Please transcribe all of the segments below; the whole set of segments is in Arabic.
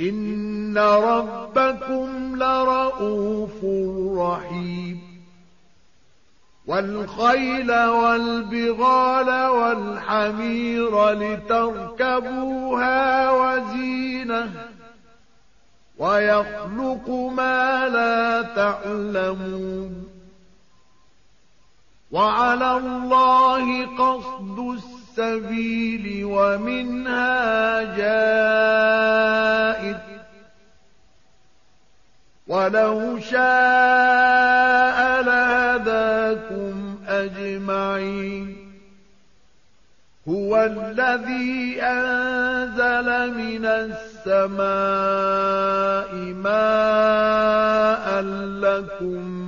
إن ربكم لرؤوف رحيم والخيل والبغال والحمير لتركبوها وزينه ويخلق ما لا تعلمون وعلى الله قصد السبيل ومنها جائر. ولو شاء لهداكم أجمعين. هو الذي أنزل من السماء ماء لكم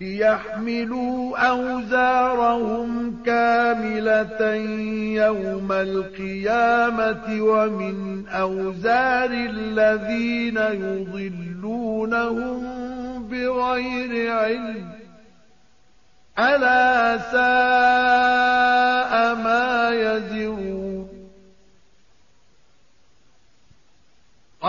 ليحملوا أوزارهم كاملة يوم القيامة ومن أوزار الذين يضلونهم بغير علم ألا ساء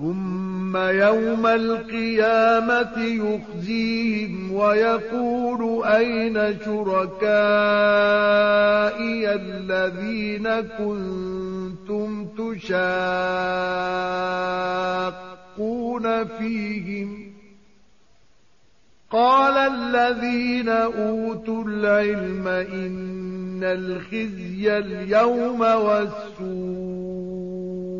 ثم يوم القيامة يخزيهم ويقول أين شركائي الذين كنتم تشاقون فيهم؟ قال الذين أوتوا العلم إن الخزي اليوم والسوء.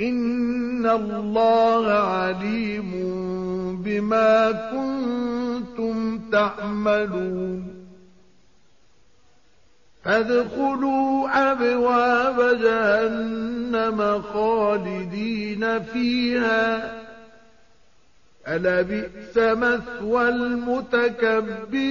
إن الله عليم بما كنتم تعملون فادخلوا أبواب جهنم خالدين فيها ألبئس مثوى المتكبرين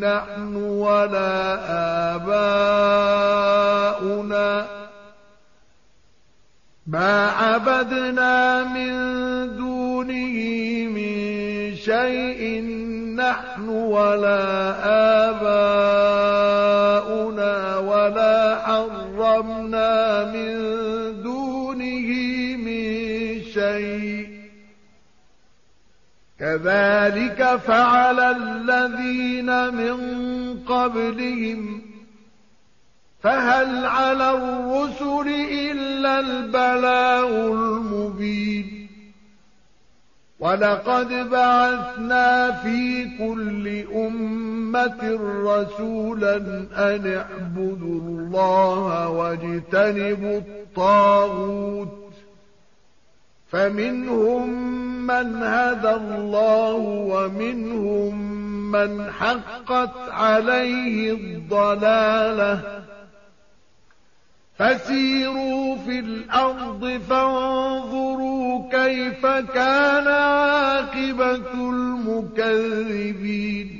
نحن ولا آباؤنا. ما عبدنا من دونه من شيء. نحن ولا آباؤنا ولا حرمنا من دونه من شيء. كذلك فعل الذين من قبلهم. فهل على الرسل إلا البلاء المبين؟ ولقد بعثنا في كل أمة رسولا أن اعبدوا الله واجتنبوا الطاغوت. فمنهم من هدى الله ومنهم من حقت عليه الضلالة. فسيروا في الأرض فانظروا كيف كان عاقبة المكذبين.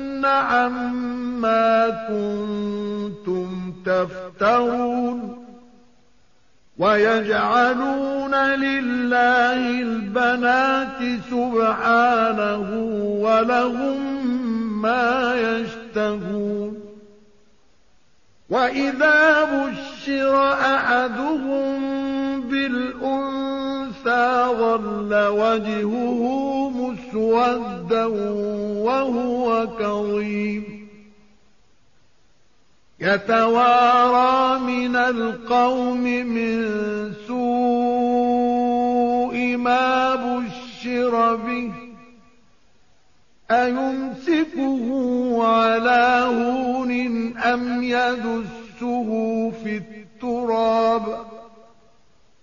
عما كنتم تفترون ويجعلون لله البنات سبحانه ولهم ما يشتهون وإذا بشر أحدهم بالأنثى ظل وجهه مسودا وهو كظيم. يتوارى من القوم من سوء ما بشر به. أيمسكه على هون أم يدسه في التراب؟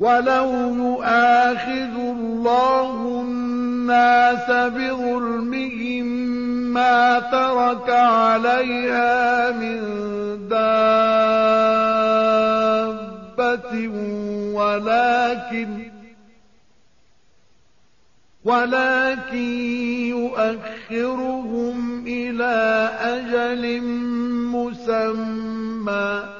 ولو يؤاخذ الله الناس بظلمهم ما ترك عليها من دابة ولكن ولكن يؤخرهم إلى أجل مسمى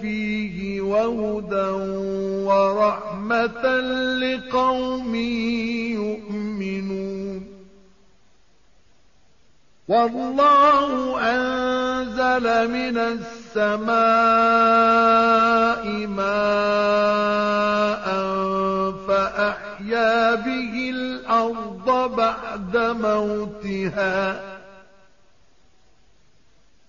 فيه وهدى ورحمة لقوم يؤمنون. والله أنزل من السماء ماء فأحيا به الأرض بعد موتها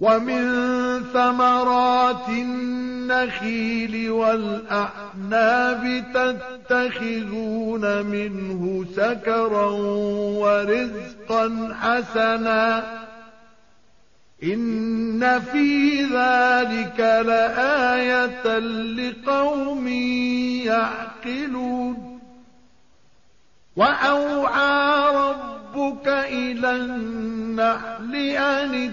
ومن ثمرات النخيل والأعناب تتخذون منه سكرا ورزقا حسنا إن في ذلك لآية لقوم يعقلون وأوعى ربك إلى النحل أن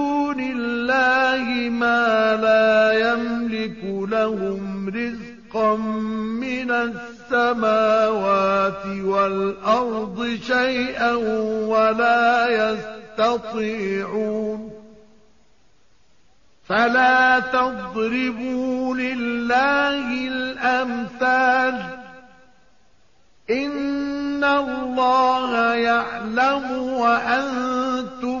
الله ما لا يملك لهم رزقا من السماوات والأرض شيئا ولا يستطيعون فلا تضربوا لله الأمثال إن الله يعلم وأنتم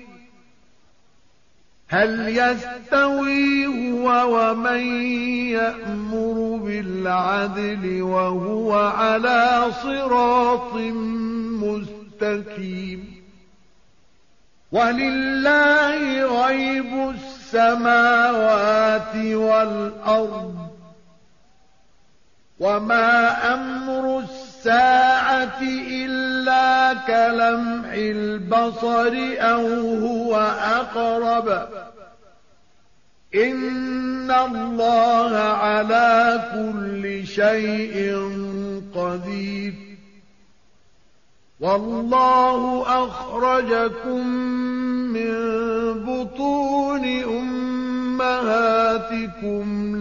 هل يستوي هو ومن يأمر بالعدل وهو على صراط مستقيم؟ ولله غيب السماوات والأرض. وما أمر الساعة إلا كلمح البصر أو هو أقرب. إن الله على كل شيء قدير. والله أخرجكم من بطون أمهاتكم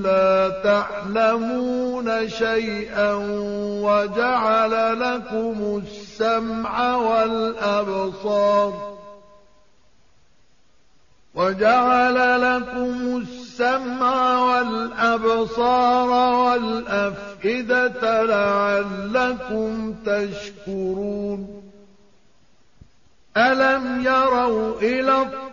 لا تعلمون شيئا وجعل لكم السمع والأبصار وجعل لكم السمع والأبصار والأفئدة لعلكم تشكرون ألم يروا إلى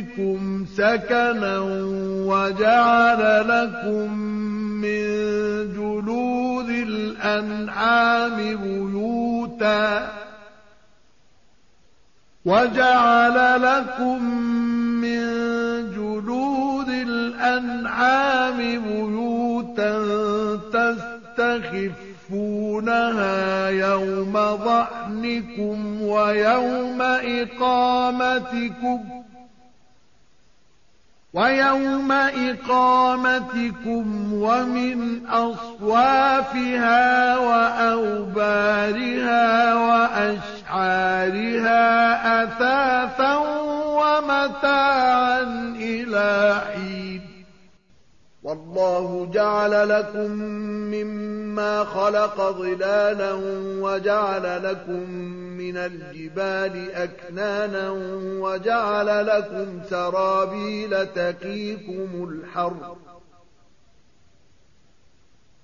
بيوتكم سكنا وجعل لكم من جلود الأنعام بيوتا وجعل لكم من جلود الأنعام بيوتا تستخفونها يوم ظعنكم ويوم إقامتكم ويوم إقامتكم ومن أصوافها وأوبارها وأشعارها أثاثا ومتاعا إلى حين. والله جعل لكم مما خلق ظلالا وجعل لكم من الجبال أكنانا وجعل لكم سرابيل تقيكم الحر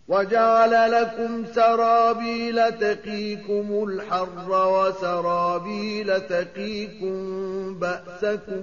وجعل لكم سرابيل تقيكم الحر وسرابيل تقيكم بأسكم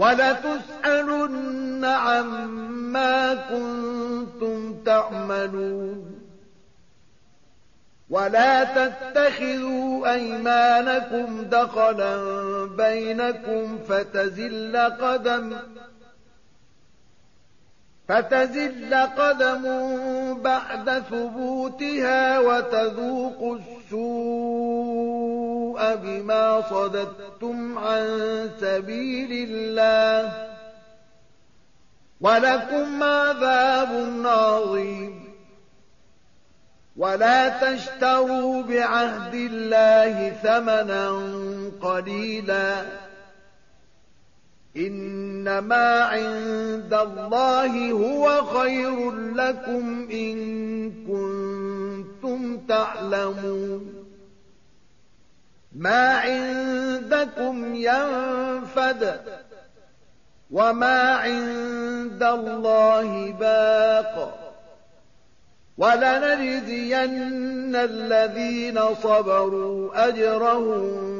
ولتسألن عما كنتم تعملون ولا تتخذوا أيمانكم دخلا بينكم فتزل قدم فتزل قدم بعد ثبوتها وتذوقوا السوء بما صددتم عن سبيل الله. ولكم عذاب عظيم. ولا تشتروا بعهد الله ثمنا قليلا. إنما عند الله هو خير لكم إن كنتم تعلمون. ما عندكم ينفد وما عند الله باق. ولنجزين الذين صبروا أجرهم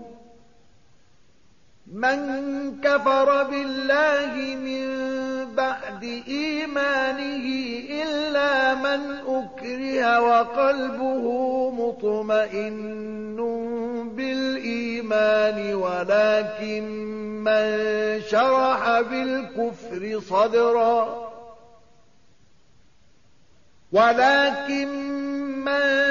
من كفر بالله من بعد إيمانه إلا من أكره وقلبه مطمئن بالإيمان ولكن من شرح بالكفر صدرا. ولكن من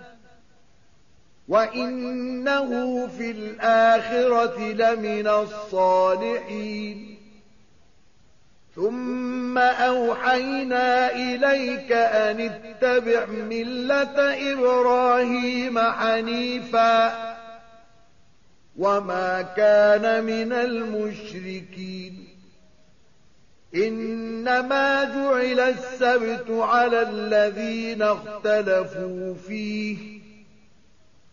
وإنه في الآخرة لمن الصالحين ثم أوحينا إليك أن اتبع ملة إبراهيم حنيفا وما كان من المشركين إنما جعل السبت على الذين اختلفوا فيه